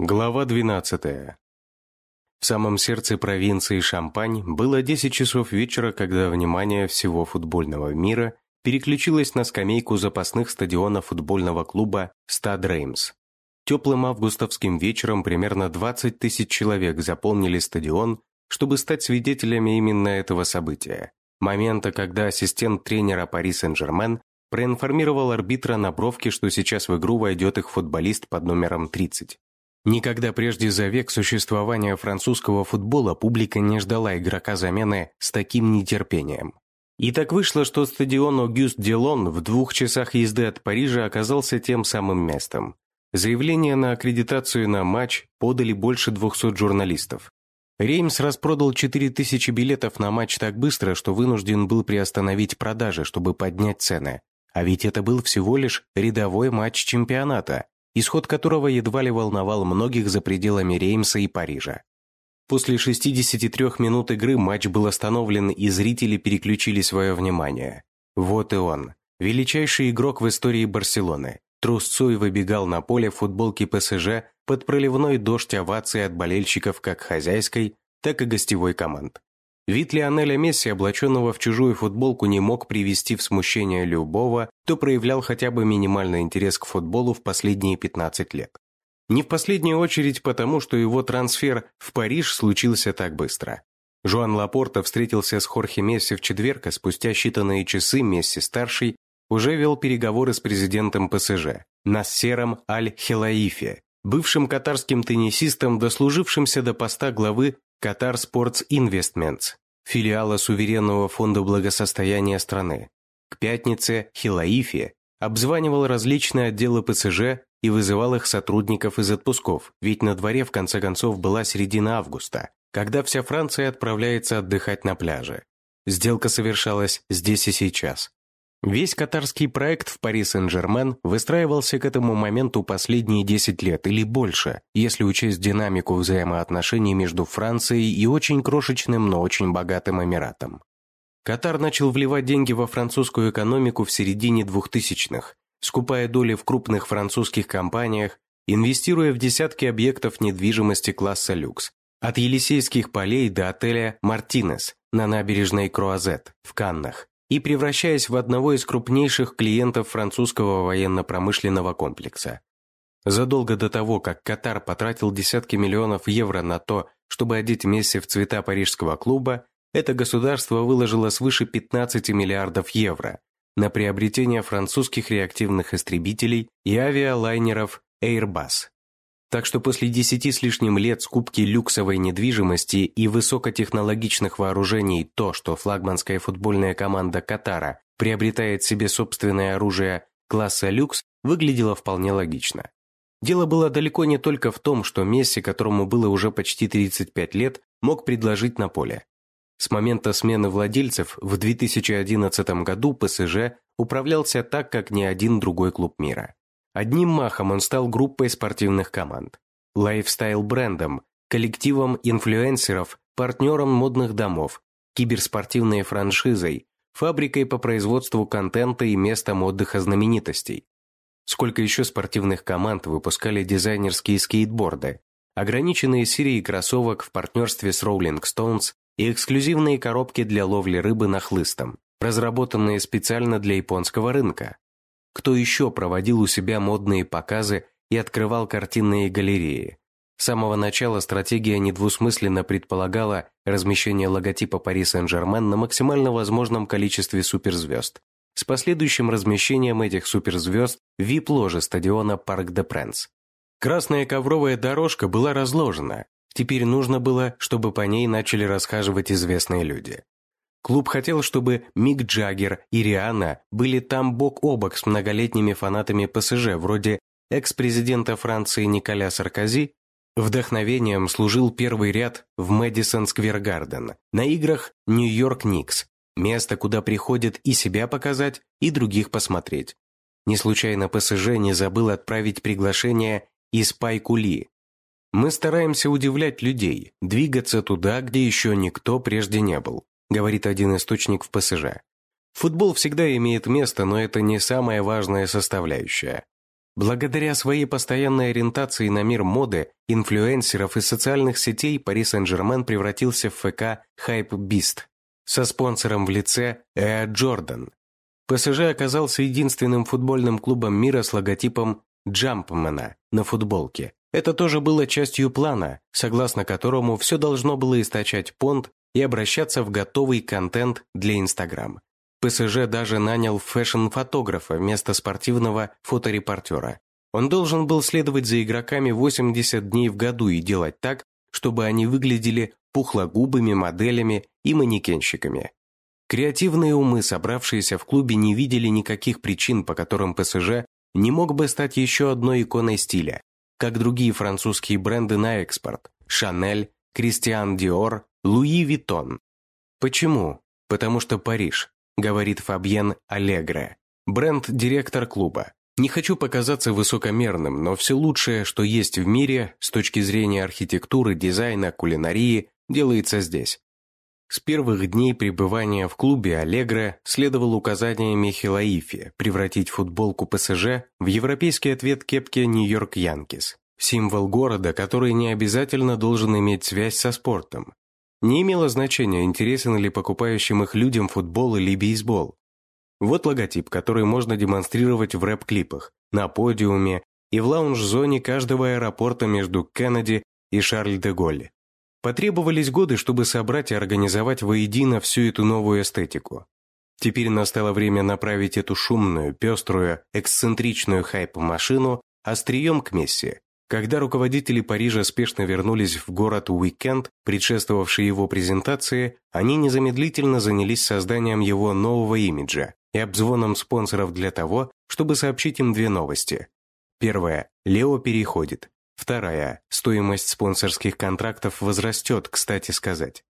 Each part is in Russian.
Глава 12. В самом сердце провинции Шампань было 10 часов вечера, когда внимание всего футбольного мира переключилось на скамейку запасных стадиона футбольного клуба «Стад Реймс». Теплым августовским вечером примерно 20 тысяч человек заполнили стадион, чтобы стать свидетелями именно этого события. Момента, когда ассистент тренера Пари Сен-Жермен проинформировал арбитра на бровке, что сейчас в игру войдет их футболист под номером 30. Никогда прежде за век существования французского футбола публика не ждала игрока замены с таким нетерпением. И так вышло, что стадион Огюст Делон в двух часах езды от Парижа оказался тем самым местом. Заявление на аккредитацию на матч подали больше 200 журналистов. Реймс распродал 4000 билетов на матч так быстро, что вынужден был приостановить продажи, чтобы поднять цены. А ведь это был всего лишь рядовой матч чемпионата, исход которого едва ли волновал многих за пределами Реймса и Парижа. После 63 минут игры матч был остановлен, и зрители переключили свое внимание. Вот и он, величайший игрок в истории Барселоны. Трусцой выбегал на поле в футболке ПСЖ под проливной дождь оваций от болельщиков как хозяйской, так и гостевой команд. Вид Лионеля Месси, облаченного в чужую футболку, не мог привести в смущение любого, кто проявлял хотя бы минимальный интерес к футболу в последние 15 лет. Не в последнюю очередь потому, что его трансфер в Париж случился так быстро. Жуан Лапорта встретился с Хорхе Месси в четверг, а спустя считанные часы Месси-старший уже вел переговоры с президентом ПСЖ, Нассером Аль-Хелаифе, бывшим катарским теннисистом, дослужившимся до поста главы Qatar Sports Investments, филиала суверенного фонда благосостояния страны. К пятнице Хилаифи обзванивал различные отделы ПСЖ и вызывал их сотрудников из отпусков, ведь на дворе в конце концов была середина августа, когда вся Франция отправляется отдыхать на пляже. Сделка совершалась здесь и сейчас. Весь катарский проект в Пари Сен-Жермен выстраивался к этому моменту последние 10 лет или больше, если учесть динамику взаимоотношений между Францией и очень крошечным, но очень богатым Эмиратом. Катар начал вливать деньги во французскую экономику в середине 2000-х, скупая доли в крупных французских компаниях, инвестируя в десятки объектов недвижимости класса люкс, от Елисейских полей до отеля «Мартинес» на набережной Круазет в Каннах, и превращаясь в одного из крупнейших клиентов французского военно-промышленного комплекса. Задолго до того, как Катар потратил десятки миллионов евро на то, чтобы одеть Месси в цвета парижского клуба, это государство выложило свыше 15 миллиардов евро на приобретение французских реактивных истребителей и авиалайнеров Airbus. Так что после десяти с лишним лет скупки люксовой недвижимости и высокотехнологичных вооружений то, что флагманская футбольная команда Катара приобретает себе собственное оружие класса люкс, выглядело вполне логично. Дело было далеко не только в том, что Месси, которому было уже почти 35 лет, мог предложить на поле. С момента смены владельцев в 2011 году ПСЖ управлялся так, как ни один другой клуб мира. Одним махом он стал группой спортивных команд, лайфстайл-брендом, коллективом инфлюенсеров, партнером модных домов, киберспортивной франшизой, фабрикой по производству контента и местом отдыха знаменитостей. Сколько еще спортивных команд выпускали дизайнерские скейтборды, ограниченные серии кроссовок в партнерстве с Rolling Stones и эксклюзивные коробки для ловли рыбы нахлыстом, разработанные специально для японского рынка. Кто еще проводил у себя модные показы и открывал картинные галереи? С самого начала стратегия недвусмысленно предполагала размещение логотипа Пари Сен-Жермен на максимально возможном количестве суперзвезд, с последующим размещением этих суперзвезд в вип-ложе стадиона Парк де Пренс. Красная ковровая дорожка была разложена, теперь нужно было, чтобы по ней начали расхаживать известные люди. Клуб хотел, чтобы Мик Джаггер и Риhanna были там бок о бок с многолетними фанатами ПСЖ, вроде экс-президента Франции Николя Саркози. Вдохновением служил первый ряд в Мэдисон Сквер Гарден на играх Нью-Йорк Никс, место, куда приходят и себя показать, и других посмотреть. Не случайно ПСЖ не забыл отправить приглашение из Пайкули. Мы стараемся удивлять людей, двигаться туда, где еще никто прежде не был говорит один источник в ПСЖ. Футбол всегда имеет место, но это не самая важная составляющая. Благодаря своей постоянной ориентации на мир моды, инфлюенсеров и социальных сетей Пари Сен-Жермен превратился в ФК Hype Beast со спонсором в лице Эа Джордан. ПСЖ оказался единственным футбольным клубом мира с логотипом Джампмена на футболке. Это тоже было частью плана, согласно которому все должно было источать понт и обращаться в готовый контент для Инстаграм. ПСЖ даже нанял фэшн-фотографа вместо спортивного фоторепортера. Он должен был следовать за игроками 80 дней в году и делать так, чтобы они выглядели пухлогубыми моделями и манекенщиками. Креативные умы, собравшиеся в клубе, не видели никаких причин, по которым ПСЖ не мог бы стать еще одной иконой стиля, как другие французские бренды на экспорт – Шанель, Кристиан Диор, Луи Виттон. Почему? Потому что Париж, говорит Фабьен Аллегре, бренд-директор клуба. Не хочу показаться высокомерным, но все лучшее, что есть в мире с точки зрения архитектуры, дизайна, кулинарии, делается здесь. С первых дней пребывания в клубе Аллегро следовал указаниями Хилаифи превратить футболку ПСЖ в европейский ответ кепки Нью-Йорк Янкис, символ города, который не обязательно должен иметь связь со спортом. Не имело значения, интересен ли покупающим их людям футбол или бейсбол. Вот логотип, который можно демонстрировать в рэп-клипах, на подиуме и в лаунж-зоне каждого аэропорта между Кеннеди и Шарль-де-Голле. Потребовались годы, чтобы собрать и организовать воедино всю эту новую эстетику. Теперь настало время направить эту шумную, пеструю, эксцентричную хайп-машину острием к Месси, когда руководители Парижа спешно вернулись в город Уикенд, предшествовавший его презентации, они незамедлительно занялись созданием его нового имиджа и обзвоном спонсоров для того, чтобы сообщить им две новости. Первая – Лео переходит. Вторая – стоимость спонсорских контрактов возрастет, кстати сказать.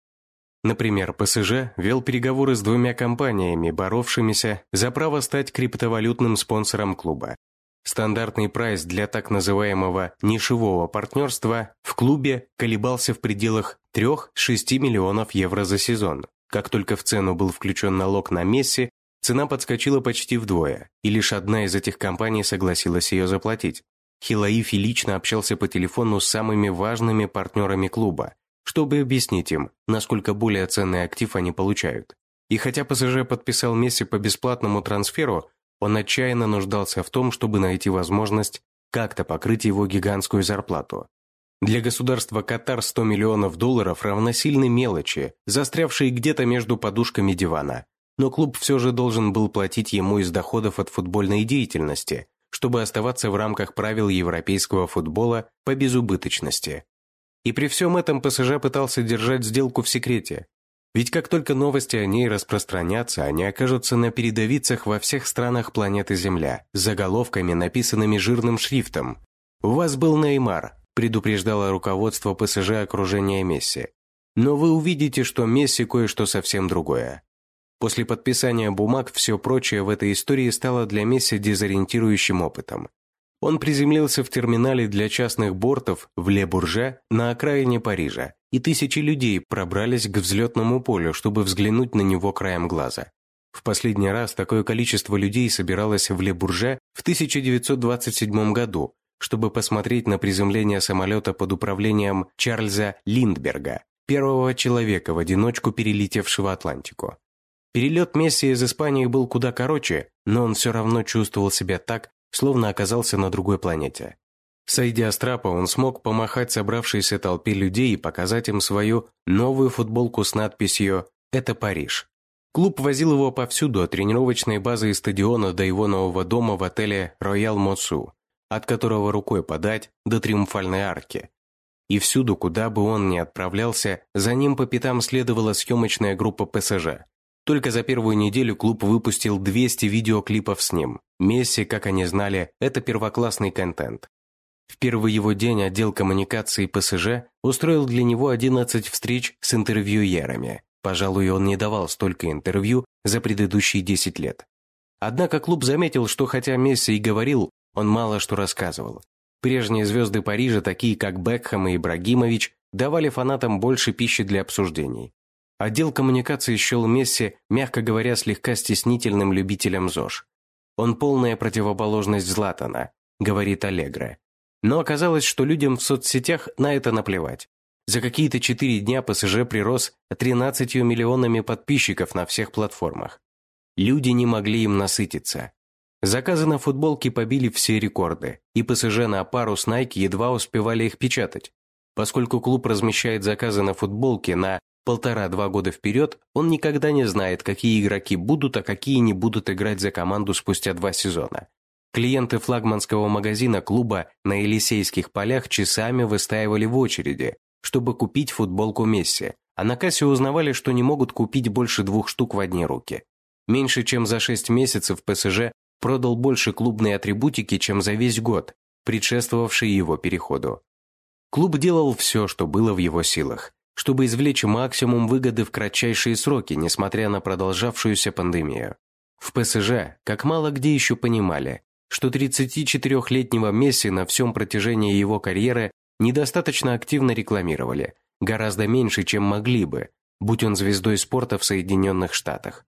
Например, ПСЖ вел переговоры с двумя компаниями, боровшимися за право стать криптовалютным спонсором клуба. Стандартный прайс для так называемого нишевого партнерства в клубе колебался в пределах 3-6 миллионов евро за сезон. Как только в цену был включен налог на Месси, цена подскочила почти вдвое, и лишь одна из этих компаний согласилась ее заплатить. Хилаифи лично общался по телефону с самыми важными партнерами клуба, чтобы объяснить им, насколько более ценный актив они получают. И хотя ПСЖ подписал Месси по бесплатному трансферу, он отчаянно нуждался в том, чтобы найти возможность как-то покрыть его гигантскую зарплату. Для государства Катар 100 миллионов долларов равносильны мелочи, застрявшие где-то между подушками дивана. Но клуб все же должен был платить ему из доходов от футбольной деятельности, чтобы оставаться в рамках правил европейского футбола по безубыточности. И при всем этом ПСЖ пытался держать сделку в секрете, ведь как только новости о ней распространятся, они окажутся на передовицах во всех странах планеты Земля, заголовками, написанными жирным шрифтом. «У вас был Неймар», предупреждало руководство ПСЖ окружения Месси. Но вы увидите, что Месси кое-что совсем другое. После подписания бумаг все прочее в этой истории стало для Месси дезориентирующим опытом. Он приземлился в терминале для частных бортов в Ле-Бурже на окраине Парижа, и тысячи людей пробрались к взлетному полю, чтобы взглянуть на него краем глаза. В последний раз такое количество людей собиралось в Ле-Бурже в 1927 году, чтобы посмотреть на приземление самолета под управлением Чарльза Линдберга, первого человека в одиночку перелетевшего Атлантику. Перелет Месси из Испании был куда короче, но он все равно чувствовал себя так, словно оказался на другой планете. Сойдя с трапа, он смог помахать собравшейся толпе людей и показать им свою новую футболку с надписью «Это Париж». Клуб возил его повсюду, от тренировочной базы и стадиона до его нового дома в отеле «Роял Моцу», от которого рукой подать до Триумфальной арки. И всюду, куда бы он ни отправлялся, за ним по пятам следовала съемочная группа ПСЖ. Только за первую неделю клуб выпустил 200 видеоклипов с ним. Месси, как они знали, это первоклассный контент. В первый его день отдел коммуникации ПСЖ устроил для него 11 встреч с интервьюерами. Пожалуй, он не давал столько интервью за предыдущие 10 лет. Однако клуб заметил, что хотя Месси и говорил, он мало что рассказывал. Прежние звезды Парижа, такие как Бекхэм и Ибрагимович, давали фанатам больше пищи для обсуждений. Отдел коммуникации счел Месси, мягко говоря, слегка стеснительным любителем ЗОЖ. Он полная противоположность Златана. говорит Аллегра. Но оказалось, что людям в соцсетях на это наплевать. За какие-то четыре дня ПСЖ прирос 13 миллионами подписчиков на всех платформах. Люди не могли им насытиться. Заказы на футболки побили все рекорды, и ПСЖ на пару с Nike едва успевали их печатать. Поскольку клуб размещает заказы на футболки на полтора-два года вперед, он никогда не знает, какие игроки будут, а какие не будут играть за команду спустя два сезона. Клиенты флагманского магазина клуба на Елисейских полях часами выстаивали в очереди, чтобы купить футболку Месси, а на кассе узнавали, что не могут купить больше двух штук в одни руки. Меньше чем за шесть месяцев ПСЖ продал больше клубной атрибутики, чем за весь год, предшествовавший его переходу. Клуб делал все, что было в его силах, чтобы извлечь максимум выгоды в кратчайшие сроки, несмотря на продолжавшуюся пандемию. В ПСЖ, как мало где еще понимали, что 34-летнего Месси на всем протяжении его карьеры недостаточно активно рекламировали, гораздо меньше, чем могли бы, будь он звездой спорта в Соединенных Штатах.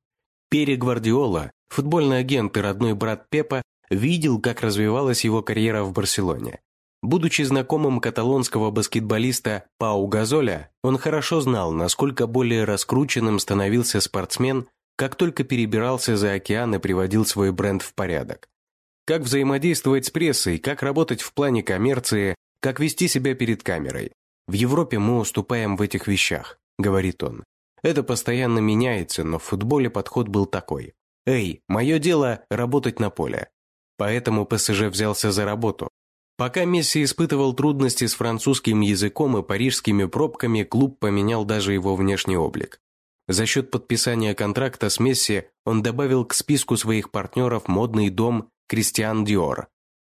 Пере Гвардиола, футбольный агент и родной брат Пепа, видел, как развивалась его карьера в Барселоне. Будучи знакомым каталонского баскетболиста Пау Газоля, он хорошо знал, насколько более раскрученным становился спортсмен, как только перебирался за океан и приводил свой бренд в порядок. Как взаимодействовать с прессой, как работать в плане коммерции, как вести себя перед камерой. В Европе мы уступаем в этих вещах, говорит он. Это постоянно меняется, но в футболе подход был такой. Эй, мое дело – работать на поле. Поэтому ПСЖ взялся за работу. Пока Месси испытывал трудности с французским языком и парижскими пробками, клуб поменял даже его внешний облик. За счет подписания контракта с Месси он добавил к списку своих партнеров модный дом Кристиан Диор.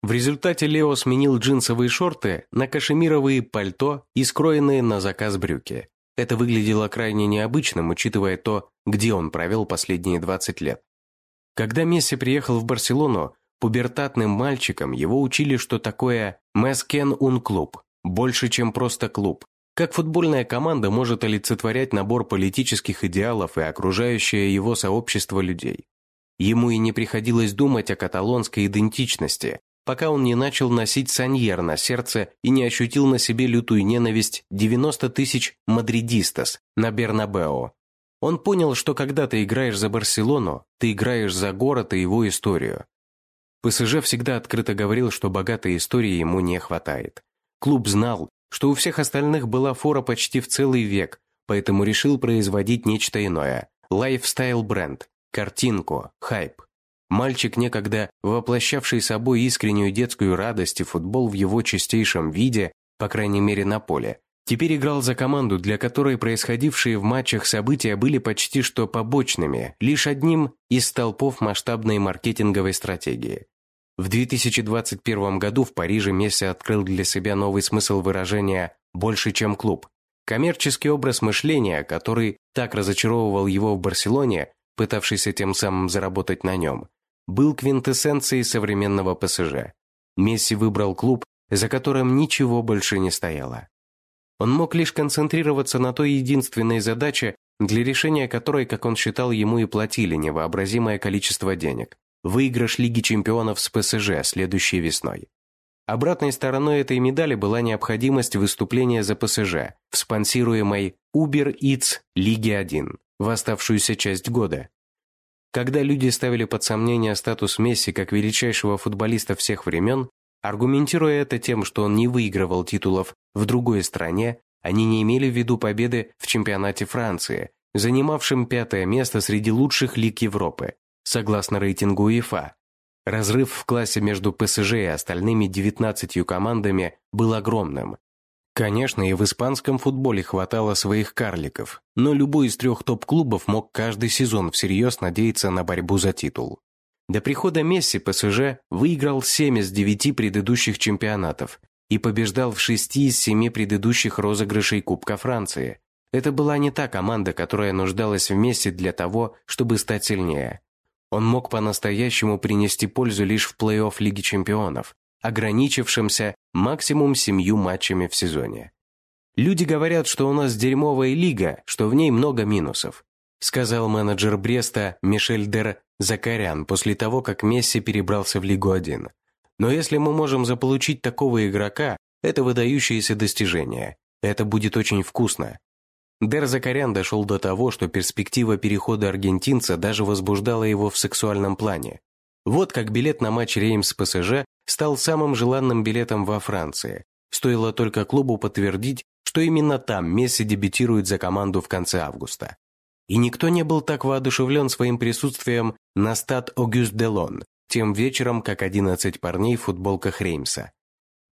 В результате Лео сменил джинсовые шорты на кашемировые пальто и скроенные на заказ брюки. Это выглядело крайне необычным, учитывая то, где он провел последние 20 лет. Когда Месси приехал в Барселону, пубертатным мальчиком его учили, что такое «Мескен ун клуб», больше, чем просто клуб. Как футбольная команда может олицетворять набор политических идеалов и окружающее его сообщество людей. Ему и не приходилось думать о каталонской идентичности, пока он не начал носить саньер на сердце и не ощутил на себе лютую ненависть 90 тысяч мадридистас на Бернабео. Он понял, что когда ты играешь за Барселону, ты играешь за город и его историю. ПСЖ всегда открыто говорил, что богатой истории ему не хватает. Клуб знал, что у всех остальных была фора почти в целый век, поэтому решил производить нечто иное – лайфстайл-бренд, картинку, хайп. Мальчик, некогда воплощавший собой искреннюю детскую радость и футбол в его чистейшем виде, по крайней мере на поле, теперь играл за команду, для которой происходившие в матчах события были почти что побочными, лишь одним из столпов масштабной маркетинговой стратегии. В 2021 году в Париже Месси открыл для себя новый смысл выражения «больше, чем клуб». Коммерческий образ мышления, который так разочаровывал его в Барселоне, пытавшийся тем самым заработать на нем, был квинтэссенцией современного ПСЖ. Месси выбрал клуб, за которым ничего больше не стояло. Он мог лишь концентрироваться на той единственной задаче, для решения которой, как он считал, ему и платили невообразимое количество денег – выигрыш Лиги чемпионов с ПСЖ следующей весной. Обратной стороной этой медали была необходимость выступления за ПСЖ в спонсируемой Uber Eats Лиге 1 в оставшуюся часть года. Когда люди ставили под сомнение статус Месси как величайшего футболиста всех времен, аргументируя это тем, что он не выигрывал титулов в другой стране, они не имели в виду победы в чемпионате Франции, занимавшем пятое место среди лучших лиг Европы, согласно рейтингу УЕФА. Разрыв в классе между ПСЖ и остальными 19 командами был огромным, Конечно, и в испанском футболе хватало своих карликов, но любой из трех топ-клубов мог каждый сезон всерьез надеяться на борьбу за титул. До прихода Месси ПСЖ выиграл 7 из 9 предыдущих чемпионатов и побеждал в 6 из 7 предыдущих розыгрышей Кубка Франции. Это была не та команда, которая нуждалась в Месси для того, чтобы стать сильнее. Он мог по-настоящему принести пользу лишь в плей-офф Лиги чемпионов, ограничившимся максимум семью матчами в сезоне. «Люди говорят, что у нас дерьмовая лига, что в ней много минусов», сказал менеджер Бреста Мишель Дер Закарян после того, как Месси перебрался в Лигу 1. Но если мы можем заполучить такого игрока, это выдающееся достижение. Это будет очень вкусно. Дер Закарян дошел до того, что перспектива перехода аргентинца даже возбуждала его в сексуальном плане. Вот как билет на матч Реймс-ПСЖ стал самым желанным билетом во Франции. Стоило только клубу подтвердить, что именно там Месси дебютирует за команду в конце августа. И никто не был так воодушевлен своим присутствием на стад Огюст Делон, тем вечером, как 11 парней в футболках Реймса.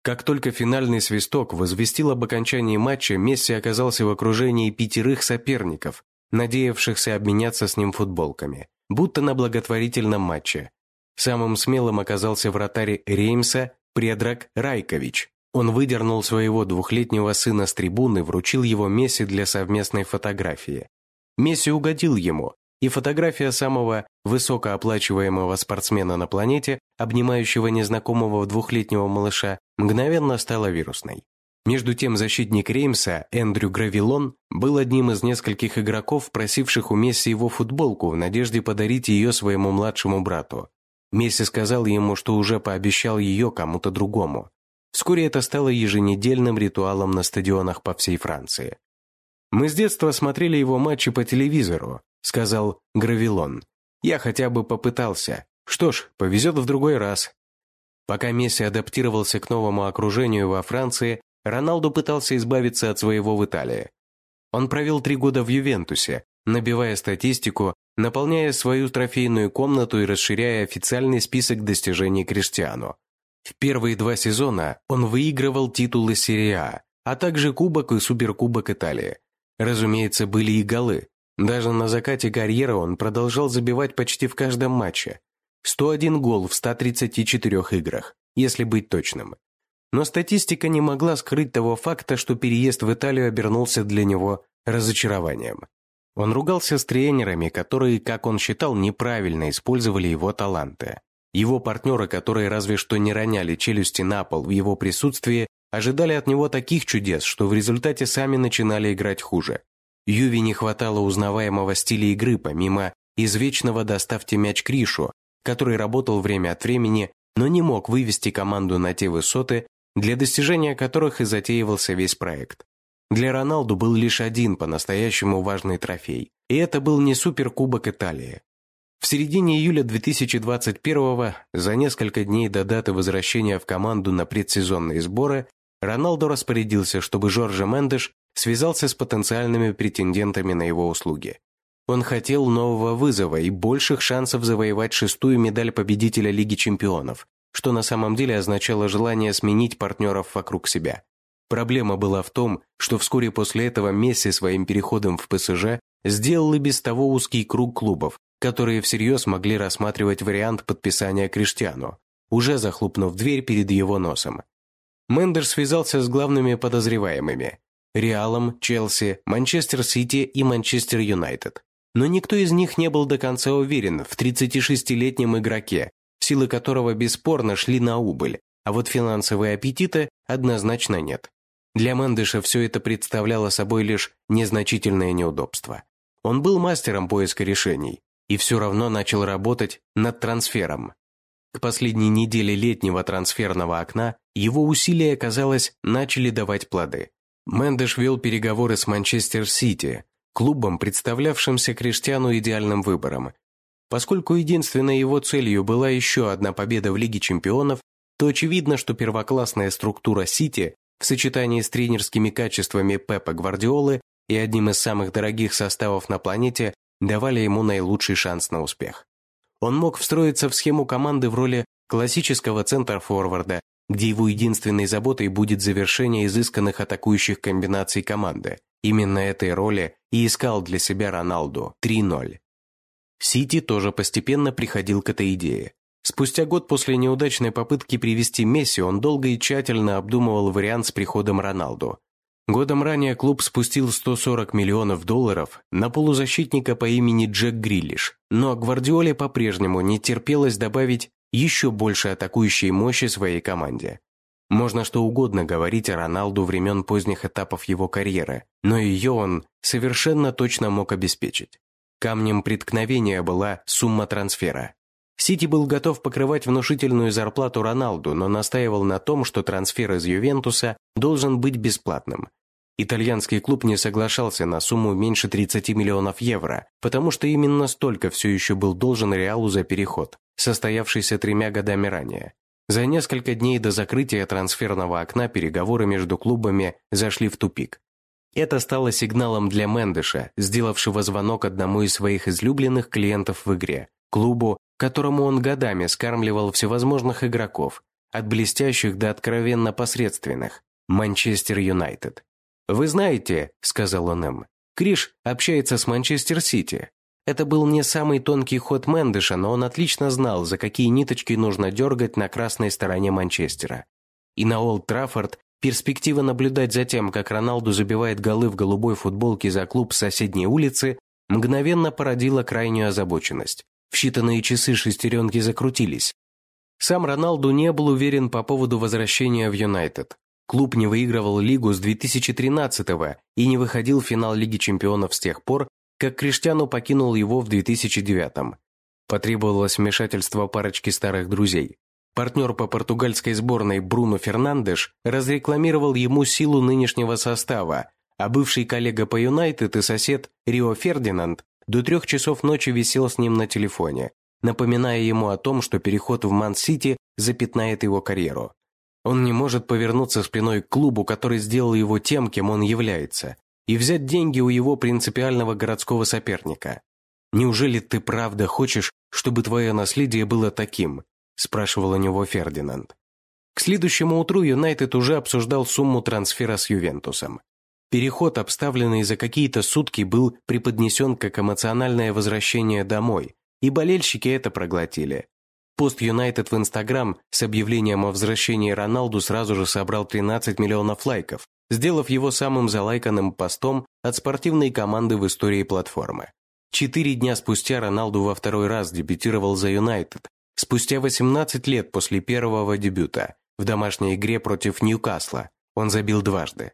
Как только финальный свисток возвестил об окончании матча, Месси оказался в окружении пятерых соперников, надеявшихся обменяться с ним футболками, будто на благотворительном матче. Самым смелым оказался вратарь Реймса Предрак Райкович. Он выдернул своего двухлетнего сына с трибуны, вручил его Месси для совместной фотографии. Месси угодил ему, и фотография самого высокооплачиваемого спортсмена на планете, обнимающего незнакомого двухлетнего малыша, мгновенно стала вирусной. Между тем защитник Реймса, Эндрю Гравилон, был одним из нескольких игроков, просивших у Месси его футболку в надежде подарить ее своему младшему брату. Месси сказал ему, что уже пообещал ее кому-то другому. Вскоре это стало еженедельным ритуалом на стадионах по всей Франции. Мы с детства смотрели его матчи по телевизору, – сказал Гравилон. «Я хотя бы попытался. Что ж, повезет в другой раз». Пока Месси адаптировался к новому окружению во Франции, Роналду пытался избавиться от своего в Италии. Он провел три года в Ювентусе, набивая статистику, наполняя свою трофейную комнату и расширяя официальный список достижений Криштиану. В первые два сезона он выигрывал титулы серия А, а также Кубок и Суперкубок Италии. Разумеется, были и голы, даже на закате карьеры он продолжал забивать почти в каждом матче. 101 гол в 134 играх, если быть точным. Но статистика не могла скрыть того факта, что переезд в Италию обернулся для него разочарованием. Он ругался с тренерами, которые, как он считал, неправильно использовали его таланты. Его партнеры, которые разве что не роняли челюсти на пол в его присутствии, ожидали от него таких чудес, что в результате сами начинали играть хуже. Юви не хватало узнаваемого стиля игры, помимо извечного «доставьте мяч Кришу», который работал время от времени, но не мог вывести команду на те высоты, для достижения которых и затеивался весь проект. Для Роналду был лишь один по-настоящему важный трофей, и это был не суперкубок Италии. В середине июля 2021-го, за несколько дней до даты возвращения в команду на предсезонные сборы, Роналду распорядился, чтобы Жоржа Мендеш связался с потенциальными претендентами на его услуги. Он хотел нового вызова и больших шансов завоевать шестую медаль победителя Лиги чемпионов, что на самом деле означало желание сменить партнеров вокруг себя. Проблема была в том, что вскоре после этого Месси своим переходом в ПСЖ сделал и без того узкий круг клубов, которые всерьез могли рассматривать вариант подписания Криштиану, уже захлопнув дверь перед его носом. Мендер связался с главными подозреваемыми Реалом, Челси, Манчестер Сити и Манчестер Юнайтед. Но никто из них не был до конца уверен в 36-летнем игроке, силы которого бесспорно шли на убыль, а вот финансовые аппетиты однозначно нет. Для Мендеша все это представляло собой лишь незначительное неудобство. Он был мастером поиска решений и все равно начал работать над трансфером. К последней неделе летнего трансферного окна его усилия, казалось, начали давать плоды. Мендеш вел переговоры с Манчестер Сити, клубом, представлявшимся Криштиану идеальным выбором. Поскольку единственной его целью была еще одна победа в Лиге чемпионов, то очевидно, что первоклассная структура Сити в сочетании с тренерскими качествами Пепа Гвардиолы и одним из самых дорогих составов на планете давали ему наилучший шанс на успех. Он мог встроиться в схему команды в роли классического центр-форварда, где его единственной заботой будет завершение изысканных атакующих комбинаций команды. Именно этой роли и искал для себя Роналду 3-0. Сити тоже постепенно приходил к этой идее. Спустя год после неудачной попытки привести Месси он долго и тщательно обдумывал вариант с приходом Роналду. Годом ранее клуб спустил 140 миллионов долларов на полузащитника по имени Джек Гриллиш, но Гвардиоле по-прежнему не терпелось добавить еще больше атакующей мощи своей команде. Можно что угодно говорить о Роналду времен поздних этапов его карьеры, но ее он совершенно точно мог обеспечить. Камнем преткновения была сумма трансфера. Сити был готов покрывать внушительную зарплату Роналду, но настаивал на том, что трансфер из Ювентуса должен быть бесплатным. Итальянский клуб не соглашался на сумму меньше 30 миллионов евро, потому что именно столько все еще был должен Реалу за переход, состоявшийся тремя годами ранее. За несколько дней до закрытия трансферного окна переговоры между клубами зашли в тупик. Это стало сигналом для Мендеша, сделавшего звонок одному из своих излюбленных клиентов в игре, клубу, которому он годами скармливал всевозможных игроков, от блестящих до откровенно посредственных – Манчестер Юнайтед. «Вы знаете», – сказал он им, – «Криш общается с Манчестер Сити. Это был не самый тонкий ход Мендеша, но он отлично знал, за какие ниточки нужно дергать на красной стороне Манчестера. И на Олд Траффорд перспектива наблюдать за тем, как Роналду забивает голы в голубой футболке за клуб с соседней улицы, мгновенно породила крайнюю озабоченность. В считанные часы шестеренки закрутились. Сам Роналду не был уверен по поводу возвращения в Юнайтед. Клуб не выигрывал лигу с 2013-го и не выходил в финал Лиги чемпионов с тех пор, как Криштиану покинул его в 2009-м. Потребовалось вмешательство парочки старых друзей. Партнер по португальской сборной Бруно Фернандеш разрекламировал ему силу нынешнего состава, а бывший коллега по Юнайтед и сосед Рио Фердинанд до трех часов ночи висел с ним на телефоне, напоминая ему о том, что переход в Ман-Сити запятнает его карьеру. Он не может повернуться спиной к клубу, который сделал его тем, кем он является, и взять деньги у его принципиального городского соперника. «Неужели ты правда хочешь, чтобы твое наследие было таким?» – спрашивал у него Фердинанд. К следующему утру Юнайтед уже обсуждал сумму трансфера с Ювентусом. Переход, обставленный за какие-то сутки, был преподнесен как эмоциональное возвращение домой, и болельщики это проглотили. Пост Юнайтед в Инстаграм с объявлением о возвращении Роналду сразу же собрал 13 миллионов лайков, сделав его самым залайканным постом от спортивной команды в истории платформы. Четыре дня спустя Роналду во второй раз дебютировал за Юнайтед, спустя 18 лет после первого дебюта в домашней игре против Ньюкасла. Он забил дважды.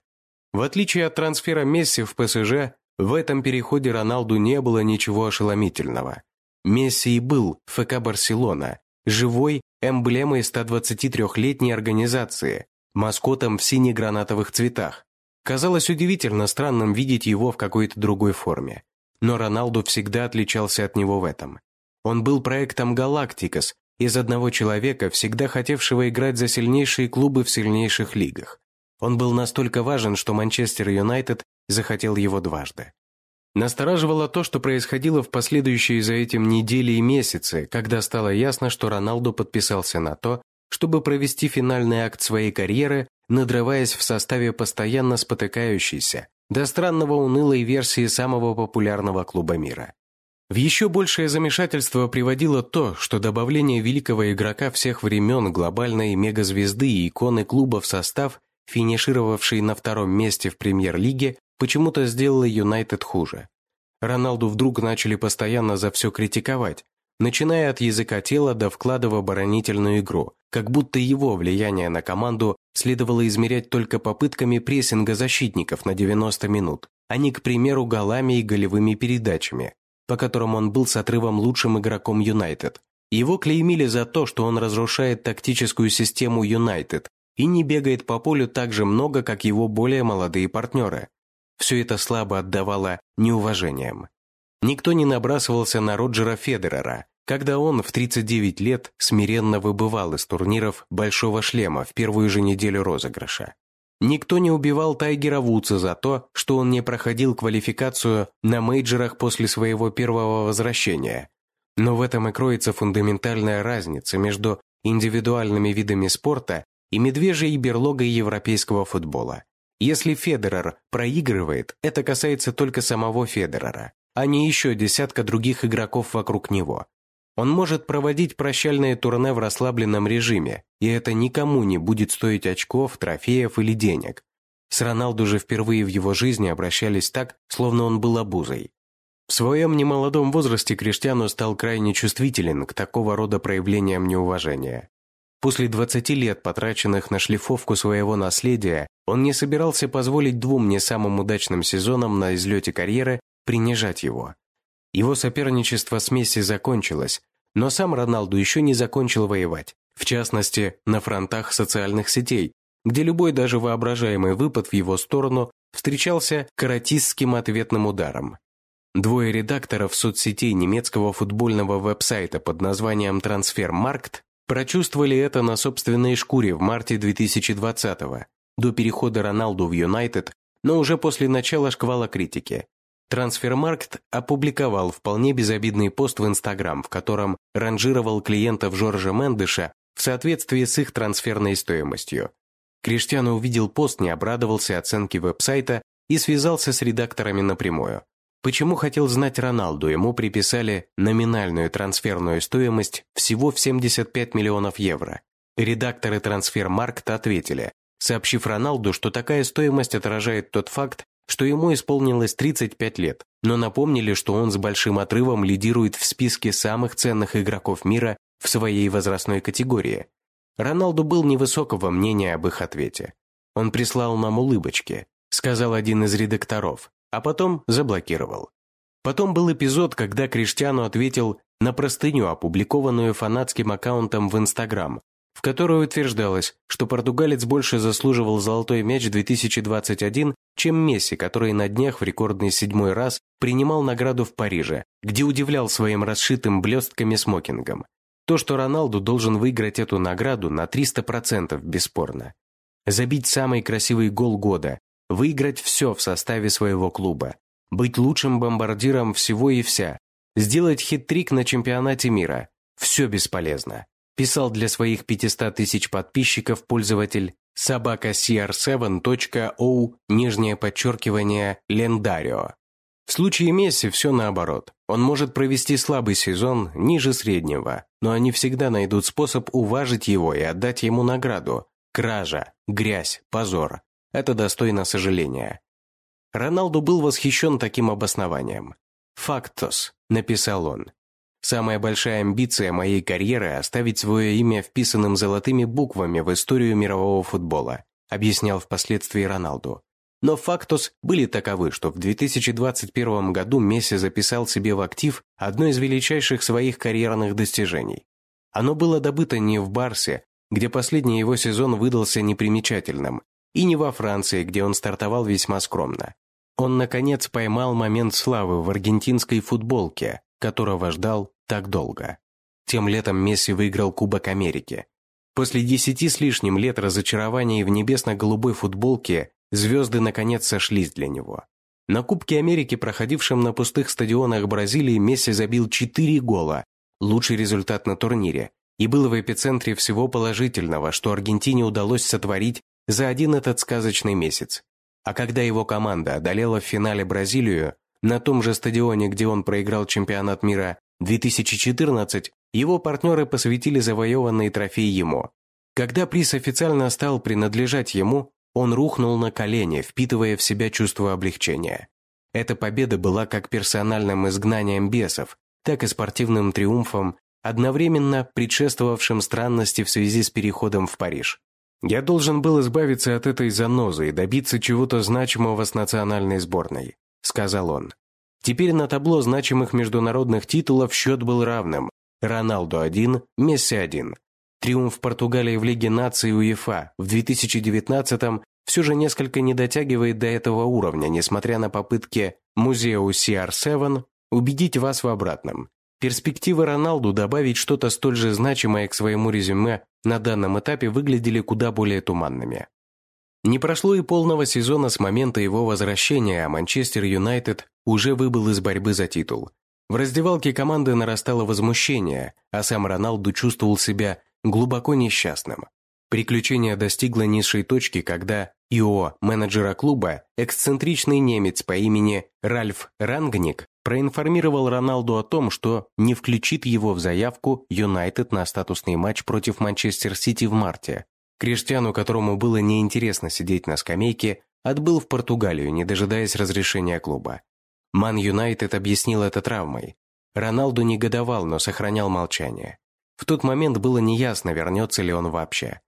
В отличие от трансфера Месси в ПСЖ, в этом переходе Роналду не было ничего ошеломительного. Месси и был ФК Барселона, живой эмблемой 123-летней организации, маскотом в сине-гранатовых цветах. Казалось удивительно странным видеть его в какой-то другой форме. Но Роналду всегда отличался от него в этом. Он был проектом «Галактикос», из одного человека, всегда хотевшего играть за сильнейшие клубы в сильнейших лигах. Он был настолько важен, что Манчестер Юнайтед захотел его дважды. Настораживало то, что происходило в последующие за этим недели и месяцы, когда стало ясно, что Роналду подписался на то, чтобы провести финальный акт своей карьеры, надрываясь в составе постоянно спотыкающейся, до странного унылой версии самого популярного клуба мира. В еще большее замешательство приводило то, что добавление великого игрока всех времен глобальной мегазвезды и иконы клуба в состав финишировавший на втором месте в премьер-лиге, почему-то сделала Юнайтед хуже. Роналду вдруг начали постоянно за все критиковать, начиная от языка тела до вклада в оборонительную игру, как будто его влияние на команду следовало измерять только попытками прессинга защитников на 90 минут, а не, к примеру, голами и голевыми передачами, по которым он был с отрывом лучшим игроком Юнайтед. Его клеймили за то, что он разрушает тактическую систему Юнайтед, и не бегает по полю так же много, как его более молодые партнеры. Все это слабо отдавало неуважением. Никто не набрасывался на Роджера Федерера, когда он в 39 лет смиренно выбывал из турниров «Большого шлема» в первую же неделю розыгрыша. Никто не убивал Тайгера Вудса за то, что он не проходил квалификацию на мейджерах после своего первого возвращения. Но в этом и кроется фундаментальная разница между индивидуальными видами спорта и медвежьей берлогой европейского футбола. Если Федерер проигрывает, это касается только самого Федерера, а не еще десятка других игроков вокруг него. Он может проводить прощальные турне в расслабленном режиме, и это никому не будет стоить очков, трофеев или денег. С Роналду же впервые в его жизни обращались так, словно он был обузой. В своем немолодом возрасте Криштиану стал крайне чувствителен к такого рода проявлениям неуважения. После 20 лет, потраченных на шлифовку своего наследия, он не собирался позволить двум не самым удачным сезонам на излете карьеры принижать его. Его соперничество с Месси закончилось, Но сам Роналду еще не закончил воевать, в частности, на фронтах социальных сетей, где любой даже воображаемый выпад в его сторону встречался каратистским ответным ударом. Двое редакторов соцсетей немецкого футбольного веб-сайта под названием «Трансфермаркт» прочувствовали это на собственной шкуре в марте 2020-го, до перехода Роналду в Юнайтед, но уже после начала шквала критики. Трансфермаркт опубликовал вполне безобидный пост в Инстаграм, в котором ранжировал клиентов Жоржа Мендеша в соответствии с их трансферной стоимостью. Криштиану увидел пост, не обрадовался оценке веб-сайта и связался с редакторами напрямую. Почему хотел знать Роналду, ему приписали номинальную трансферную стоимость всего в 75 миллионов евро. Редакторы Трансфермаркта ответили, сообщив Роналду, что такая стоимость отражает тот факт, что ему исполнилось 35 лет, но напомнили, что он с большим отрывом лидирует в списке самых ценных игроков мира в своей возрастной категории. Роналду был невысокого мнения об их ответе. Он прислал нам улыбочки, сказал один из редакторов, а потом заблокировал. Потом был эпизод, когда Криштиану ответил на простыню, опубликованную фанатским аккаунтом в Инстаграм, в которой утверждалось, что португалец больше заслуживал золотой мяч 2021, чем Месси, который на днях в рекордный седьмой раз принимал награду в Париже, где удивлял своим расшитым блестками смокингом. То, что Роналду должен выиграть эту награду на 300% бесспорно. Забить самый красивый гол года, выиграть все в составе своего клуба, быть лучшим бомбардиром всего и вся, сделать хит-трик на чемпионате мира – все бесполезно. Писал для своих 500 тысяч подписчиков пользователь собака cr7.o нижнее подчеркивание лендарио. В случае Месси все наоборот. Он может провести слабый сезон ниже среднего, но они всегда найдут способ уважить его и отдать ему награду. Кража, грязь, позор. Это достойно сожаления. Роналду был восхищен таким обоснованием. «Фактос», – написал он. «Самая большая амбиция моей карьеры – оставить свое имя вписанным золотыми буквами в историю мирового футбола», – объяснял впоследствии Роналду. Но фактус были таковы, что в 2021 году Месси записал себе в актив одно из величайших своих карьерных достижений. Оно было добыто не в Барсе, где последний его сезон выдался непримечательным, и не во Франции, где он стартовал весьма скромно. Он, наконец, поймал момент славы в аргентинской футболке, которого ждал так долго. Тем летом Месси выиграл Кубок Америки. После десяти с лишним лет разочарований в небесно-голубой футболке звезды наконец сошлись для него. На Кубке Америки, проходившем на пустых стадионах Бразилии, Месси забил 4 гола, лучший результат на турнире, и был в эпицентре всего положительного, что Аргентине удалось сотворить за один этот сказочный месяц. А когда его команда одолела в финале Бразилию, на том же стадионе, где он проиграл чемпионат мира 2014, его партнеры посвятили завоеванный трофей ему. Когда приз официально стал принадлежать ему, он рухнул на колени, впитывая в себя чувство облегчения. Эта победа была как персональным изгнанием бесов, так и спортивным триумфом, одновременно предшествовавшим странности в связи с переходом в Париж. Я должен был избавиться от этой занозы и добиться чего-то значимого с национальной сборной, сказал он. Теперь на табло значимых международных титулов счет был равным. Роналду 1, Месси 1. Триумф Португалии в Лиге наций УЕФА в 2019-м все же несколько не дотягивает до этого уровня, несмотря на попытки музею CR7 убедить вас в обратном. Перспективы Роналду добавить что-то столь же значимое к своему резюме на данном этапе выглядели куда более туманными. Не прошло и полного сезона с момента его возвращения, а Манчестер Юнайтед уже выбыл из борьбы за титул. В раздевалке команды нарастало возмущение, а сам Роналду чувствовал себя глубоко несчастным. Приключение достигло низшей точки, когда ИО менеджера клуба, эксцентричный немец по имени Ральф Рангник, проинформировал Роналду о том, что не включит его в заявку Юнайтед на статусный матч против Манчестер Сити в марте. Криштиану, которому было неинтересно сидеть на скамейке, отбыл в Португалию, не дожидаясь разрешения клуба. Ман Юнайтед объяснил это травмой. Роналду негодовал, но сохранял молчание. В тот момент было неясно, вернется ли он вообще.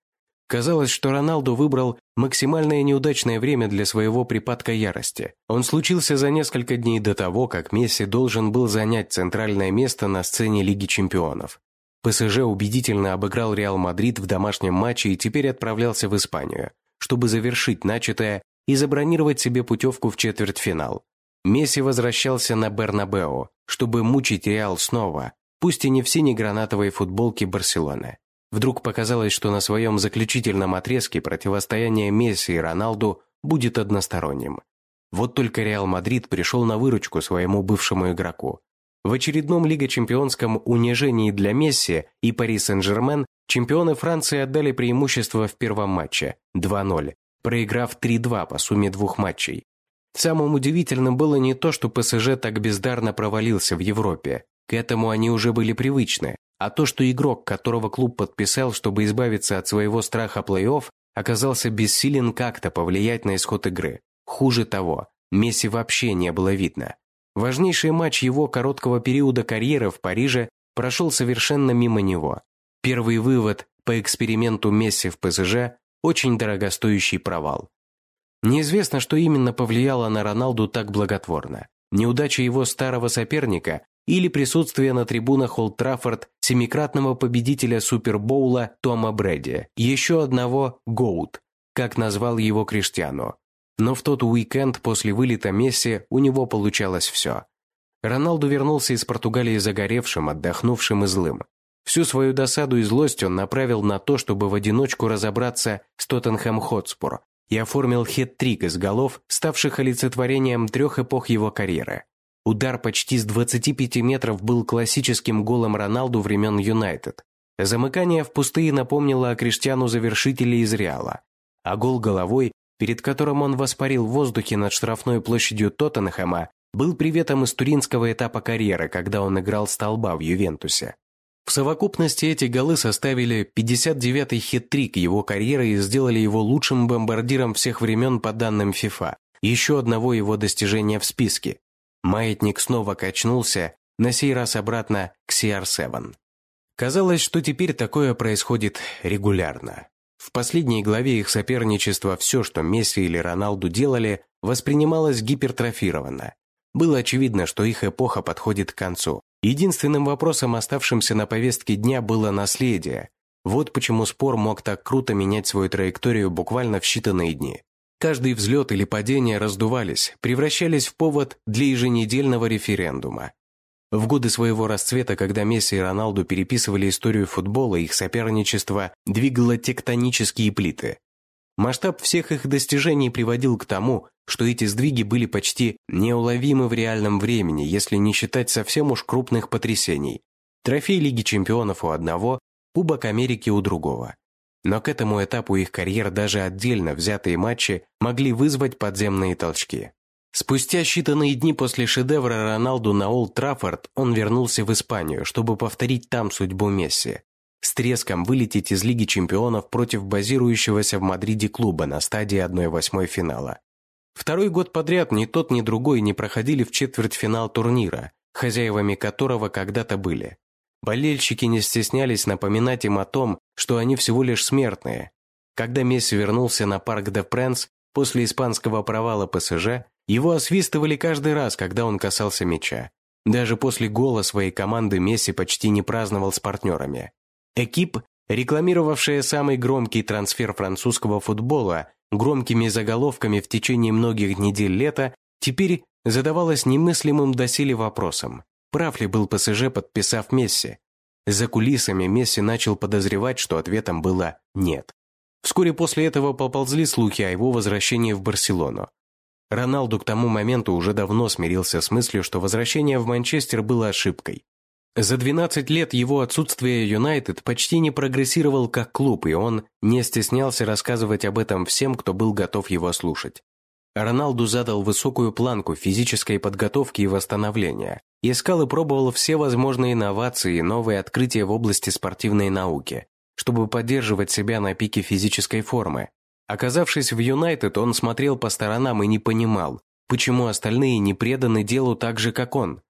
Казалось, что Роналду выбрал максимальное неудачное время для своего припадка ярости. Он случился за несколько дней до того, как Месси должен был занять центральное место на сцене Лиги чемпионов. ПСЖ убедительно обыграл Реал Мадрид в домашнем матче и теперь отправлялся в Испанию, чтобы завершить начатое и забронировать себе путевку в четвертьфинал. Месси возвращался на Бернабео, чтобы мучить Реал снова, пусть и не в сине-гранатовой футболке Барселоны. Вдруг показалось, что на своем заключительном отрезке противостояние Месси и Роналду будет односторонним. Вот только Реал Мадрид пришел на выручку своему бывшему игроку. В очередном Лига чемпионском унижении для Месси и Пари Сен-Жермен чемпионы Франции отдали преимущество в первом матче 2-0, проиграв 3-2 по сумме двух матчей. Самым удивительным было не то, что ПСЖ так бездарно провалился в Европе. К этому они уже были привычны. А то, что игрок, которого клуб подписал, чтобы избавиться от своего страха плей-офф, оказался бессилен как-то повлиять на исход игры. Хуже того, Месси вообще не было видно. Важнейший матч его короткого периода карьеры в Париже прошел совершенно мимо него. Первый вывод по эксперименту Месси в ПСЖ – очень дорогостоящий провал. Неизвестно, что именно повлияло на Роналду так благотворно. Неудача его старого соперника или присутствие на трибунах Олд Траффорд семикратного победителя Супербоула Тома Брэди, еще одного «Гоут», как назвал его Криштиану. Но в тот уикенд после вылета Месси у него получалось все. Роналду вернулся из Португалии загоревшим, отдохнувшим и злым. Всю свою досаду и злость он направил на то, чтобы в одиночку разобраться с Тоттенхэм Хотспур и оформил хет-трик из голов, ставших олицетворением трех эпох его карьеры. Удар почти с 25 метров был классическим голом Роналду времен Юнайтед. Замыкание в пустые напомнило о Криштиану завершителе из Реала. А гол головой, перед которым он воспарил в воздухе над штрафной площадью Тоттенхэма, был приветом из туринского этапа карьеры, когда он играл столба в Ювентусе. В совокупности эти голы составили 59-й хит-трик его карьеры и сделали его лучшим бомбардиром всех времен по данным FIFA. Еще одного его достижения в списке Маятник снова качнулся, на сей раз обратно к CR7. Казалось, что теперь такое происходит регулярно. В последней главе их соперничества все, что Месси или Роналду делали, воспринималось гипертрофированно. Было очевидно, что их эпоха подходит к концу. Единственным вопросом, оставшимся на повестке дня, было наследие. Вот почему спор мог так круто менять свою траекторию буквально в считанные дни. Каждый взлет или падение раздувались, превращались в повод для еженедельного референдума. В годы своего расцвета, когда Месси и Роналду переписывали историю футбола, их соперничество двигало тектонические плиты. Масштаб всех их достижений приводил к тому, что эти сдвиги были почти неуловимы в реальном времени, если не считать совсем уж крупных потрясений. Трофей Лиги чемпионов у одного, Кубок Америки у другого. Но к этому этапу их карьер даже отдельно взятые матчи могли вызвать подземные толчки. Спустя считанные дни после шедевра Роналду на Олд Траффорд он вернулся в Испанию, чтобы повторить там судьбу Месси. С треском вылететь из Лиги чемпионов против базирующегося в Мадриде клуба на стадии 1-8 финала. Второй год подряд ни тот, ни другой не проходили в четвертьфинал турнира, хозяевами которого когда-то были. Болельщики не стеснялись напоминать им о том, что они всего лишь смертные. Когда Месси вернулся на парк де Пренс после испанского провала ПСЖ, его освистывали каждый раз, когда он касался мяча. Даже после гола своей команды Месси почти не праздновал с партнерами. Экип, рекламировавшая самый громкий трансфер французского футбола громкими заголовками в течение многих недель лета, теперь задавалась немыслимым доселе вопросом, Прав ли был ПСЖ, подписав Месси? За кулисами Месси начал подозревать, что ответом было «нет». Вскоре после этого поползли слухи о его возвращении в Барселону. Роналду к тому моменту уже давно смирился с мыслью, что возвращение в Манчестер было ошибкой. За 12 лет его отсутствия Юнайтед почти не прогрессировал как клуб, и он не стеснялся рассказывать об этом всем, кто был готов его слушать. Роналду задал высокую планку физической подготовки и восстановления, искал и пробовал все возможные инновации и новые открытия в области спортивной науки, чтобы поддерживать себя на пике физической формы. Оказавшись в Юнайтед, он смотрел по сторонам и не понимал, почему остальные не преданы делу так же, как он.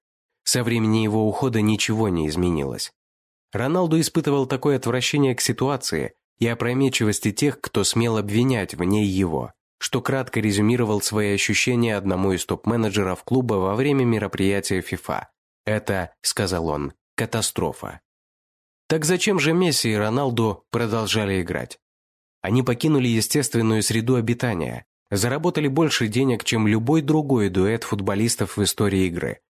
Со времени его ухода ничего не изменилось. Роналду испытывал такое отвращение к ситуации, и опрометчивости тех, кто смел обвинять в ней его, что кратко резюмировал свои ощущения одному из топ-менеджеров клуба во время мероприятия FIFA. «Это, — сказал он, — катастрофа». Так зачем же Месси и Роналду продолжали играть? Они покинули естественную среду обитания, заработали больше денег, чем любой другой дуэт футболистов в истории игры.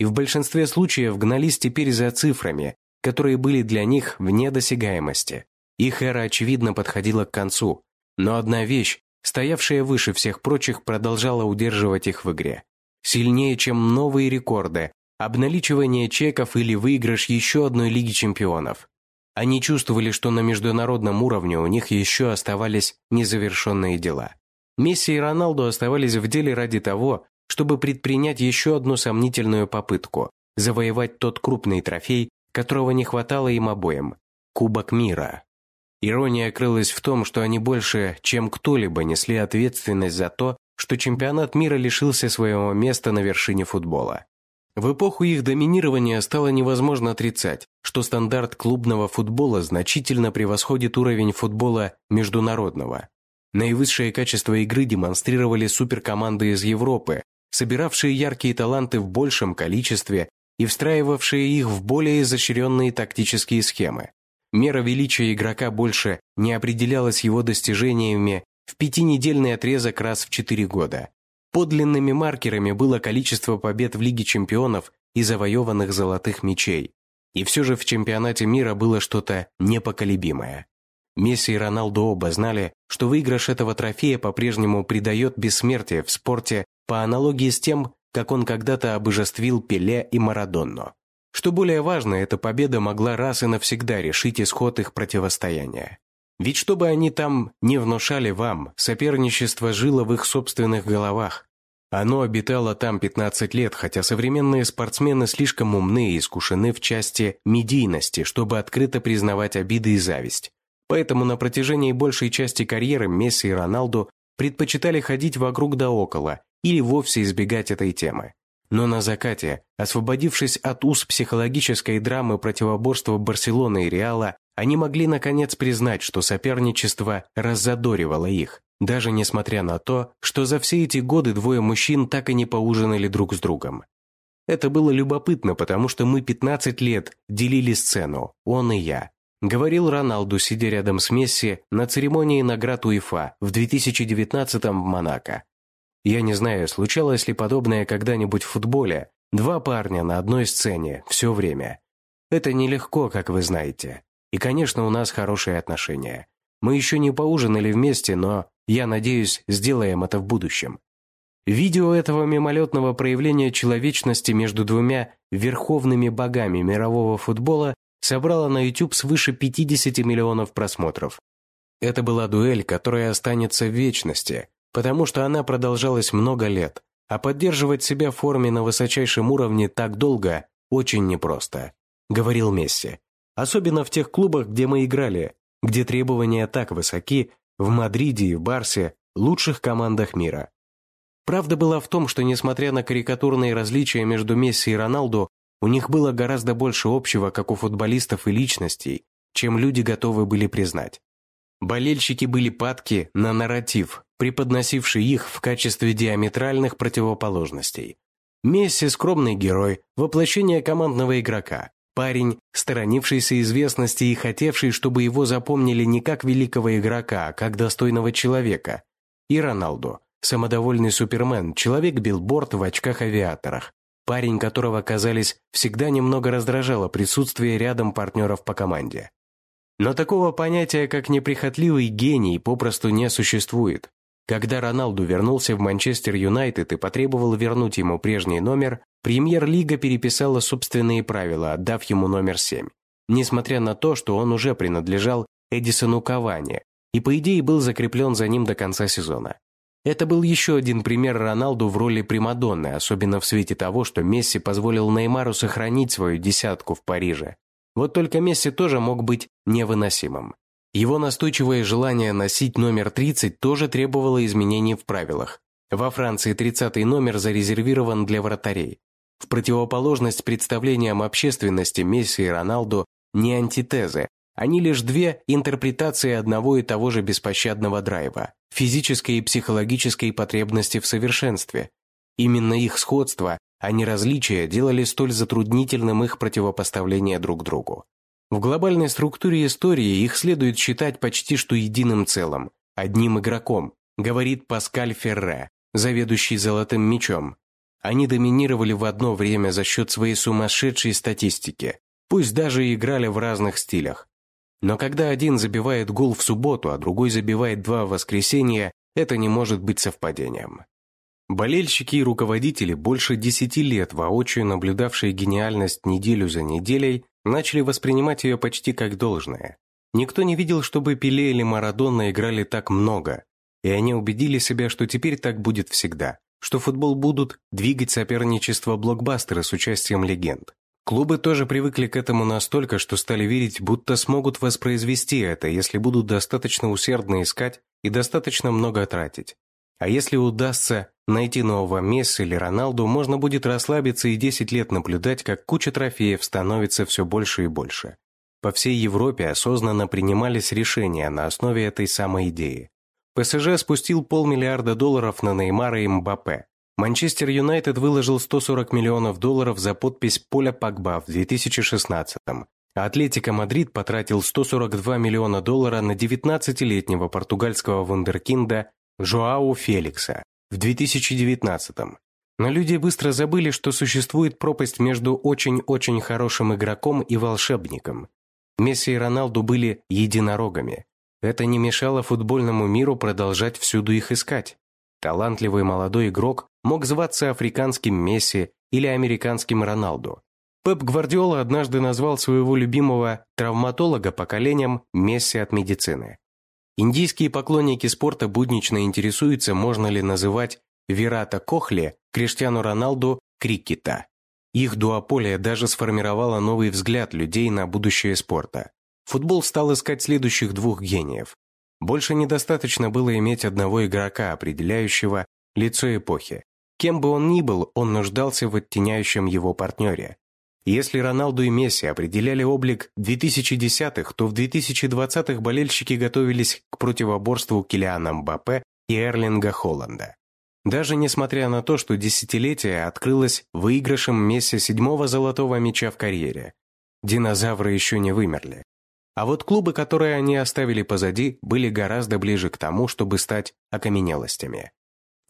И в большинстве случаев гнались теперь за цифрами, которые были для них вне досягаемости. Их эра, очевидно, подходила к концу, но одна вещь, стоявшая выше всех прочих, продолжала удерживать их в игре. Сильнее, чем новые рекорды, обналичивание чеков или выигрыш еще одной Лиги чемпионов. Они чувствовали, что на международном уровне у них еще оставались незавершенные дела. Месси и Роналду оставались в деле ради того, чтобы предпринять еще одну сомнительную попытку – завоевать тот крупный трофей, которого не хватало им обоим – Кубок мира. Ирония крылась в том, что они больше, чем кто-либо, несли ответственность за то, что чемпионат мира лишился своего места на вершине футбола. В эпоху их доминирования стало невозможно отрицать, что стандарт клубного футбола значительно превосходит уровень футбола международного. Наивысшее качество игры демонстрировали суперкоманды из Европы, собиравшие яркие таланты в большем количестве и встраивавшие их в более изощренные тактические схемы. Мера величия игрока больше не определялась его достижениями в пятинедельный отрезок раз в четыре года. Подлинными маркерами было количество побед в Лиге чемпионов и завоеванных золотых мячей. И все же в чемпионате мира было что-то непоколебимое. Месси и Роналду оба знали, что выигрыш этого трофея по-прежнему придает бессмертие в спорте по аналогии с тем, как он когда-то обожествил Пеле и Марадонну. Что более важно, эта победа могла раз и навсегда решить исход их противостояния. Ведь что бы они там не внушали вам, соперничество жило в их собственных головах. Оно обитало там 15 лет, хотя современные спортсмены слишком умны и искушены в части медийности, чтобы открыто признавать обиды и зависть. Поэтому на протяжении большей части карьеры Месси и Роналду предпочитали ходить вокруг да около или вовсе избегать этой темы. Но на закате, освободившись от уз психологической драмы противоборства Барселоны и Реала, они могли наконец признать, что соперничество раззадоривало их даже несмотря на то, что за все эти годы двое мужчин так и не поужинали друг с другом. Это было любопытно, потому что мы 15 лет делили сцену, он и я. Говорил Роналду, сидя рядом с Месси на церемонии наград УЕФА в 2019-м в Монако. Я не знаю, случалось ли подобное когда-нибудь в футболе. Два парня на одной сцене, все время. Это нелегко, как вы знаете. И, конечно, у нас хорошие отношения. Мы еще не поужинали вместе, но я надеюсь, сделаем это в будущем. Видео этого мимолетного проявления человечности между двумя верховными богами мирового футбола собрало на YouTube свыше 50 миллионов просмотров. Это была дуэль, которая останется в вечности, потому что она продолжалась много лет, а поддерживать себя в форме на высочайшем уровне так долго очень непросто, говорил Месси. Особенно в тех клубах, где мы играли, где требования так высоки, в Мадриде и в Барсе, лучших командах мира. Правда была в том, что несмотря на карикатурные различия между Месси и Роналду, у них было гораздо больше общего, как у футболистов и личностей, чем люди готовы были признать. Болельщики были падки на нарратив, преподносивший их в качестве диаметральных противоположностей. Месси – скромный герой, воплощение командного игрока, Парень, сторонившийся известности и хотевший, чтобы его запомнили не как великого игрока, а как достойного человека. И Роналду, самодовольный супермен, человек-билборд в очках-авиаторах. Парень, которого, казались, всегда немного раздражало присутствие рядом партнеров по команде. Но такого понятия, как неприхотливый гений, попросту не существует. Когда Роналду вернулся в Манчестер Юнайтед и потребовал вернуть ему прежний номер, Премьер-лига переписала собственные правила, отдав ему номер 7, несмотря на то, что он уже принадлежал Эдисону Кавани и, по идее, был закреплен за ним до конца сезона. Это был еще один пример Роналду в роли Примадонны, особенно в свете того, что Месси позволил Неймару сохранить свою десятку в Париже. Вот только Месси тоже мог быть невыносимым. Его настойчивое желание носить номер 30 тоже требовало изменений в правилах. Во Франции 30-й номер зарезервирован для вратарей, в противоположность представлениям общественности Месси и Роналду не антитезы, Они лишь две интерпретации одного и того же беспощадного драйва, физической и психологической потребности в совершенстве. Именно их сходство, а не различия, делали столь затруднительным их противопоставление друг другу. В глобальной структуре истории их следует считать почти что единым целым, одним игроком, говорит Паскаль Ферре, заведующий золотым мечом. Они доминировали в одно время за счет своей сумасшедшей статистики, пусть даже и играли в разных стилях. Но когда один забивает гол в субботу, а другой забивает два в воскресенье, это не может быть совпадением. Болельщики и руководители, больше десяти лет воочию наблюдавшие гениальность неделю за неделей, начали воспринимать ее почти как должное. Никто не видел, чтобы Пеле или Марадона играли так много, и они убедили себя, что теперь так будет всегда, что футбол будут двигать соперничество блокбастеры с участием легенд. Клубы тоже привыкли к этому настолько, что стали верить, будто смогут воспроизвести это, если будут достаточно усердно искать и достаточно много тратить. А если удастся найти нового Месси или Роналду, можно будет расслабиться и 10 лет наблюдать, как куча трофеев становится все больше и больше. По всей Европе осознанно принимались решения на основе этой самой идеи. ПСЖ спустил полмиллиарда долларов на Неймара и Мбаппе. Манчестер Юнайтед выложил 140 миллионов долларов за подпись Поля Погба в 2016-м, а Атлетико Мадрид потратил 142 миллиона доллара на 19-летнего португальского вундеркинда Жоау Феликса в 2019-м. Но люди быстро забыли, что существует пропасть между очень-очень хорошим игроком и волшебником. Месси и Роналду были единорогами. Это не мешало футбольному миру продолжать всюду их искать. Талантливый молодой игрок мог зваться африканским Месси или американским Роналду. Пеп Гвардиола однажды назвал своего любимого травматолога поколением Месси от медицины. Индийские поклонники спорта буднично интересуются, можно ли называть Вирата Кохли, Криштиану Роналду, крикета. Их дуополия даже сформировала новый взгляд людей на будущее спорта. Футбол стал искать следующих двух гениев. Больше недостаточно было иметь одного игрока, определяющего лицо эпохи. Кем бы он ни был, он нуждался в оттеняющем его партнере. Если Роналду и Месси определяли облик 2010-х, то в 2020-х болельщики готовились к противоборству Килиана Мбаппе и Эрлинга Холланда. Даже несмотря на то, что десятилетие открылось выигрышем Месси седьмого золотого мяча в карьере, динозавры еще не вымерли. А вот клубы, которые они оставили позади, были гораздо ближе к тому, чтобы стать окаменелостями.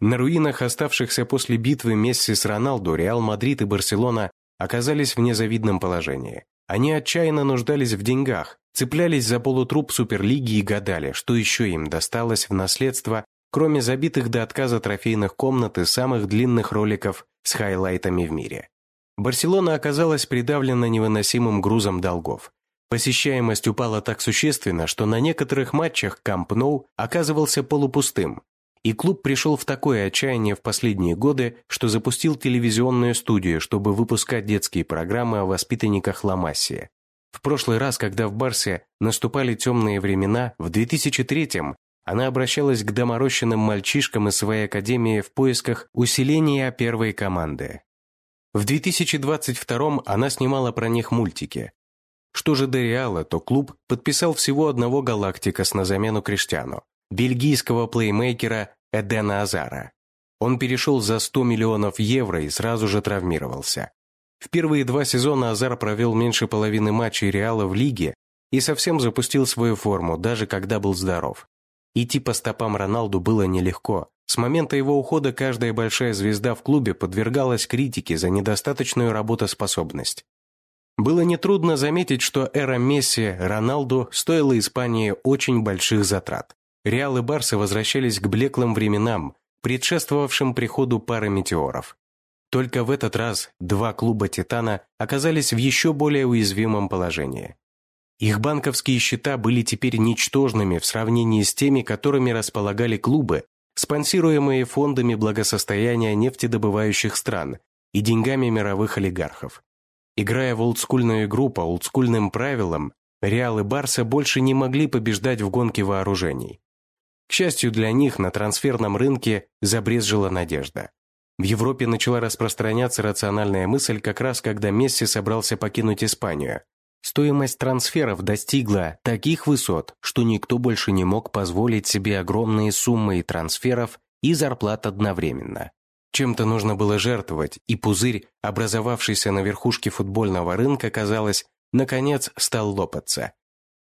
На руинах оставшихся после битвы Месси с Роналду Реал Мадрид и Барселона оказались в незавидном положении. Они отчаянно нуждались в деньгах, цеплялись за полутруп Суперлиги и гадали, что еще им досталось в наследство, кроме забитых до отказа трофейных комнат и самых длинных роликов с хайлайтами в мире. Барселона оказалась придавлена невыносимым грузом долгов. Посещаемость упала так существенно, что на некоторых матчах Камп Ноу оказывался полупустым, и клуб пришел в такое отчаяние в последние годы, что запустил телевизионную студию, чтобы выпускать детские программы о воспитанниках Ламассии. В прошлый раз, когда в Барсе наступали темные времена, в 2003-м она обращалась к доморощенным мальчишкам из своей академии в поисках усиления первой команды. В 2022-м она снимала про них мультики. Что же до Реала, то клуб подписал всего одного галактикас на замену Криштиану, бельгийского плеймейкера Эдена Азара. Он перешел за 100 миллионов евро и сразу же травмировался. В первые два сезона Азар провел меньше половины матчей Реала в лиге и совсем запустил свою форму, даже когда был здоров. Идти по стопам Роналду было нелегко. С момента его ухода каждая большая звезда в клубе подвергалась критике за недостаточную работоспособность. Было нетрудно заметить, что эра Месси, Роналду стоила Испании очень больших затрат. Реал и Барса возвращались к блеклым временам, предшествовавшим приходу пары метеоров. Только в этот раз два клуба «Титана» оказались в еще более уязвимом положении. Их банковские счета были теперь ничтожными в сравнении с теми, которыми располагали клубы, спонсируемые фондами благосостояния нефтедобывающих стран и деньгами мировых олигархов. Играя в олдскульную игру по олдскульным правилам, Реал и Барса больше не могли побеждать в гонке вооружений. К счастью для них, на трансферном рынке забрезжила надежда. В Европе начала распространяться рациональная мысль как раз когда Месси собрался покинуть Испанию. Стоимость трансферов достигла таких высот, что никто больше не мог позволить себе огромные суммы и трансферов, и зарплат одновременно. Чем-то нужно было жертвовать, и пузырь, образовавшийся на верхушке футбольного рынка, казалось, наконец стал лопаться.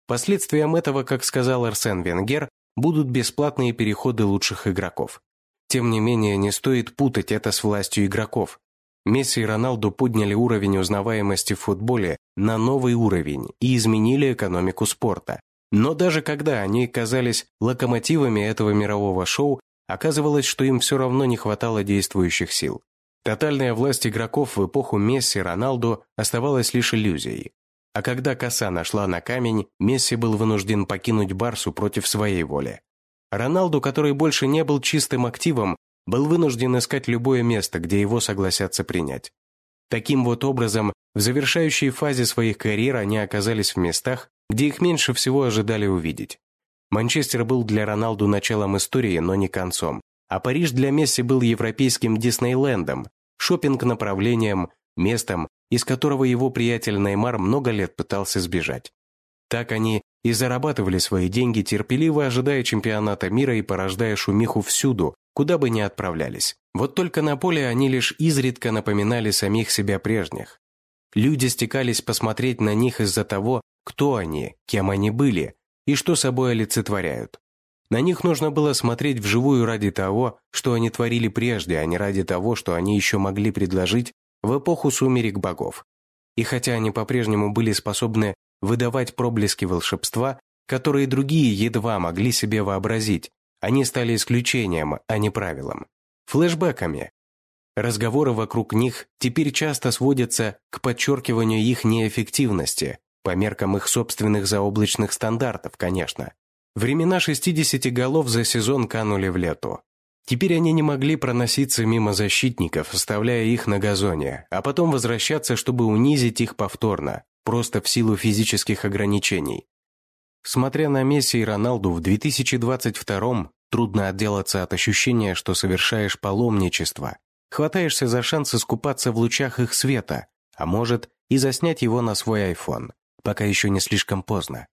Последствием этого, как сказал Арсен Венгер, будут бесплатные переходы лучших игроков. Тем не менее, не стоит путать это с властью игроков. Месси и Роналду подняли уровень узнаваемости в футболе на новый уровень и изменили экономику спорта. Но даже когда они казались локомотивами этого мирового шоу, оказывалось, что им все равно не хватало действующих сил. Тотальная власть игроков в эпоху Месси Роналду оставалась лишь иллюзией. А когда коса нашла на камень, Месси был вынужден покинуть Барсу против своей воли. Роналду, который больше не был чистым активом, был вынужден искать любое место, где его согласятся принять. Таким вот образом, в завершающей фазе своих карьер они оказались в местах, где их меньше всего ожидали увидеть. Манчестер был для Роналду началом истории, но не концом. А Париж для Месси был европейским Диснейлендом, шопинг-направлением, местом, из которого его приятель Неймар много лет пытался сбежать. Так они и зарабатывали свои деньги, терпеливо ожидая чемпионата мира и порождая шумиху всюду, куда бы ни отправлялись. Вот только на поле они лишь изредка напоминали самих себя прежних. Люди стекались посмотреть на них из-за того, кто они, кем они были и что собой олицетворяют. На них нужно было смотреть вживую ради того, что они творили прежде, а не ради того, что они еще могли предложить в эпоху сумерек богов. И хотя они по-прежнему были способны выдавать проблески волшебства, которые другие едва могли себе вообразить, они стали исключением, а не правилом. Флэшбэками. Разговоры вокруг них теперь часто сводятся к подчеркиванию их неэффективности, по меркам их собственных заоблачных стандартов, конечно. Времена 60 голов за сезон канули в лету. Теперь они не могли проноситься мимо защитников, оставляя их на газоне, а потом возвращаться, чтобы унизить их повторно, просто в силу физических ограничений. Смотря на Месси и Роналду в 2022-м, трудно отделаться от ощущения, что совершаешь паломничество. Хватаешься за шанс искупаться в лучах их света, а может и заснять его на свой iPhone, пока еще не слишком поздно.